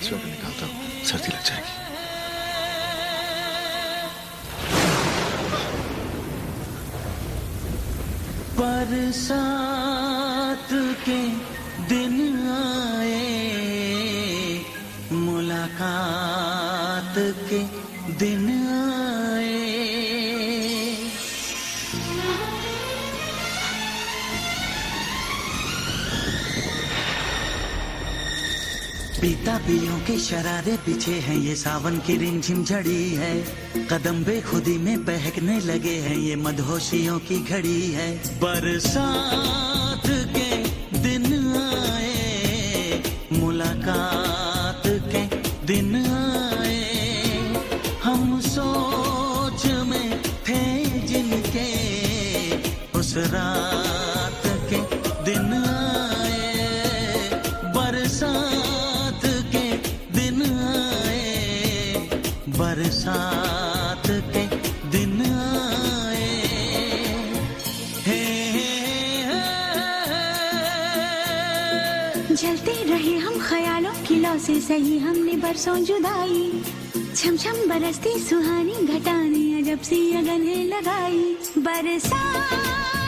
सर्दी लग जाएगी। बरसात के दिन आए मुलाकात के दिन आए। पीता पियों के शरारे पीछे है ये सावन की रिमझिम झड़ी है। कदम बेखुदी में बहकने लगे हैं ये मदहोशियों की घड़ी है। बरसात ख्यालों की लौ से सही हमने बरसों जुदाई। छम छम बरसती सुहानी घटाने अजब सी अगन है लगाई। बरसात।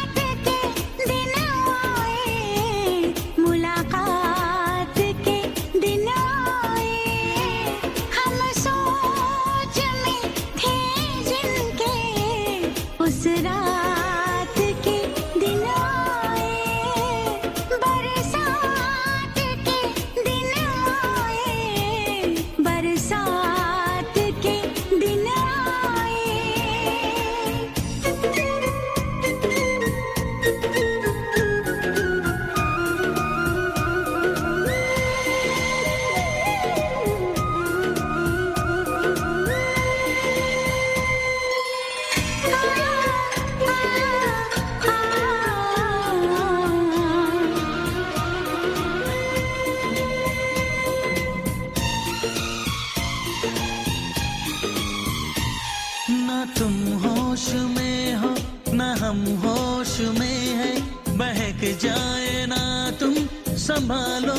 होश में है बहक जाए ना तुम संभालो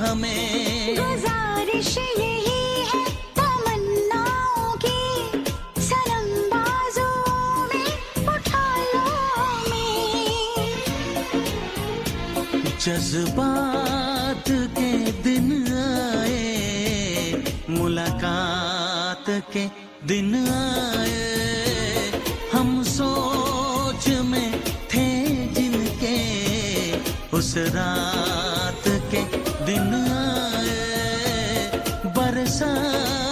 हमें। गुजारिश यही है तमन्नाओं की सनम बाजों में उठा लो हमें। जज्बात के दिन आए मुलाकात के दिन आए। उस रात के दिन आए बरसात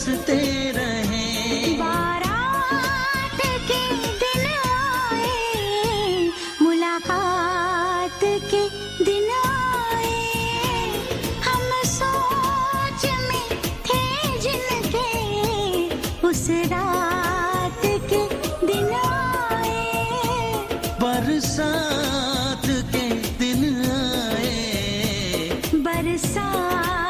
हँसते रहे। बारात के दिन आए मुलाकात के दिन आए। हम सोच में थे जिनके उस रात के दिन आए। बरसा के दिन आए। बरसात